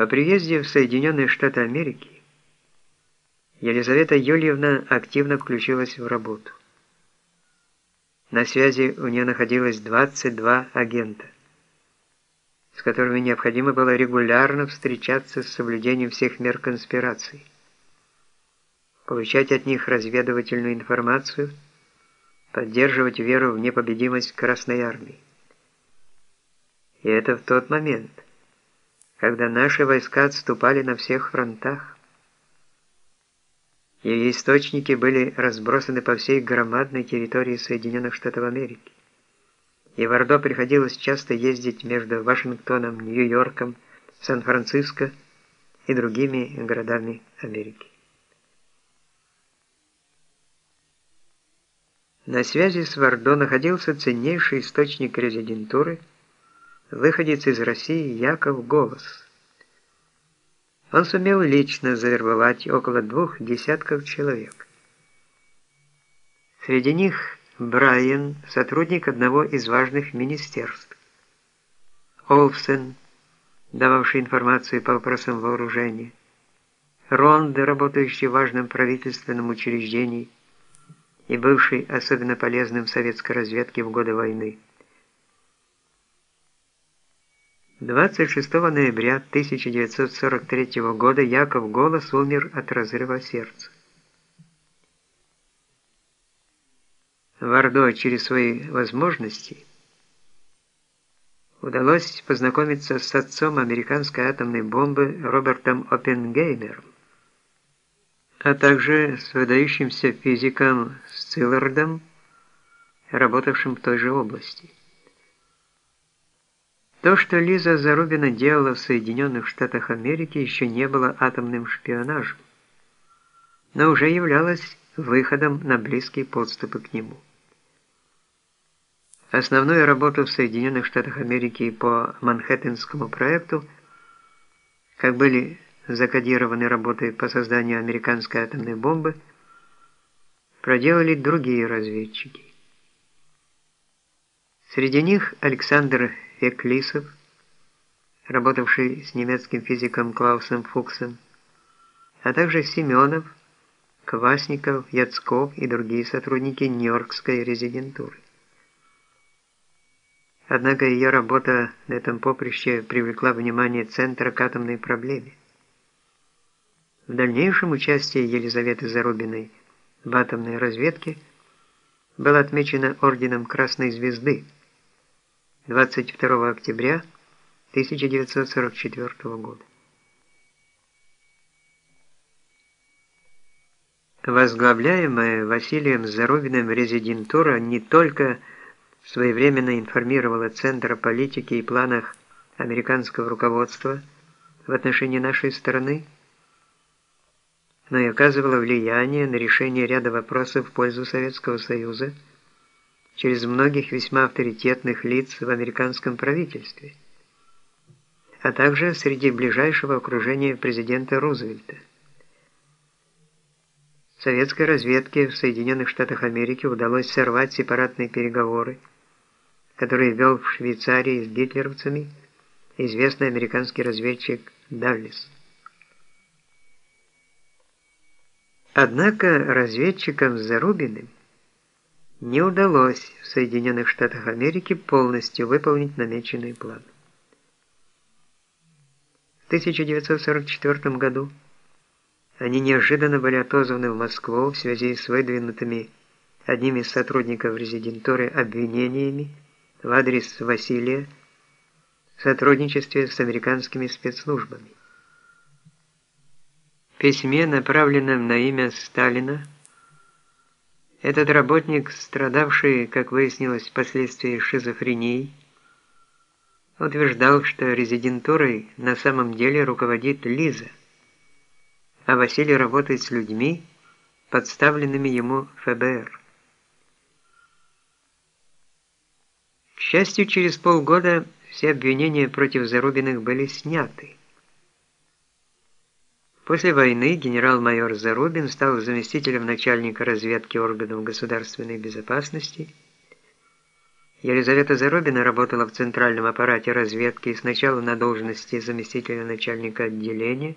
По приезде в Соединенные Штаты Америки Елизавета Юльевна активно включилась в работу. На связи у нее находилось 22 агента, с которыми необходимо было регулярно встречаться с соблюдением всех мер конспирации, получать от них разведывательную информацию, поддерживать веру в непобедимость Красной Армии. И это в тот момент, когда наши войска отступали на всех фронтах. Ее источники были разбросаны по всей громадной территории Соединенных Штатов Америки. И в Ордо приходилось часто ездить между Вашингтоном, Нью-Йорком, Сан-Франциско и другими городами Америки. На связи с Вардо находился ценнейший источник резидентуры, выходец из России Яков Голос – он сумел лично завербовать около двух десятков человек. Среди них Брайан, сотрудник одного из важных министерств, Олфсен, дававший информацию по вопросам вооружения, Ронд, работающий в важном правительственном учреждении и бывший особенно полезным советской разведке в годы войны, 26 ноября 1943 года Яков Голос умер от разрыва сердца. Вардо через свои возможности удалось познакомиться с отцом американской атомной бомбы Робертом Оппенгеймером, а также с выдающимся физиком Сциллардом, работавшим в той же области. То, что Лиза Зарубина делала в Соединенных Штатах Америки, еще не было атомным шпионажем, но уже являлось выходом на близкие подступы к нему. Основную работу в Соединенных Штатах Америки по Манхэттенскому проекту, как были закодированы работы по созданию американской атомной бомбы, проделали другие разведчики. Среди них Александр Феклисов, работавший с немецким физиком Клаусом Фуксом, а также Семенов, Квасников, Яцков и другие сотрудники Нью-Йоркской резидентуры. Однако ее работа на этом поприще привлекла внимание Центра к атомной проблеме. В дальнейшем участие Елизаветы Зарубиной в атомной разведке было отмечено Орденом Красной Звезды – 22 октября 1944 года. Возглавляемая Василием Зарубиным резидентура не только своевременно информировала Центр о политике и планах американского руководства в отношении нашей страны, но и оказывала влияние на решение ряда вопросов в пользу Советского Союза – через многих весьма авторитетных лиц в американском правительстве, а также среди ближайшего окружения президента Рузвельта. Советской разведке в Соединенных Штатах Америки удалось сорвать сепаратные переговоры, которые вел в Швейцарии с гитлеровцами известный американский разведчик Даллис. Однако разведчикам Зарубиным не удалось в Соединенных Штатах Америки полностью выполнить намеченный план. В 1944 году они неожиданно были отозваны в Москву в связи с выдвинутыми одним из сотрудников резидентуры обвинениями в адрес Василия в сотрудничестве с американскими спецслужбами. В письме, направленном на имя Сталина, этот работник, страдавший, как выяснилось, впоследствии шизофренией, утверждал, что резидентурой на самом деле руководит Лиза, а Василий работает с людьми, подставленными ему ФБР. К счастью, через полгода все обвинения против Зарубиных были сняты. После войны генерал-майор Зарубин стал заместителем начальника разведки органов государственной безопасности. Елизавета Заробина работала в центральном аппарате разведки сначала на должности заместителя начальника отделения,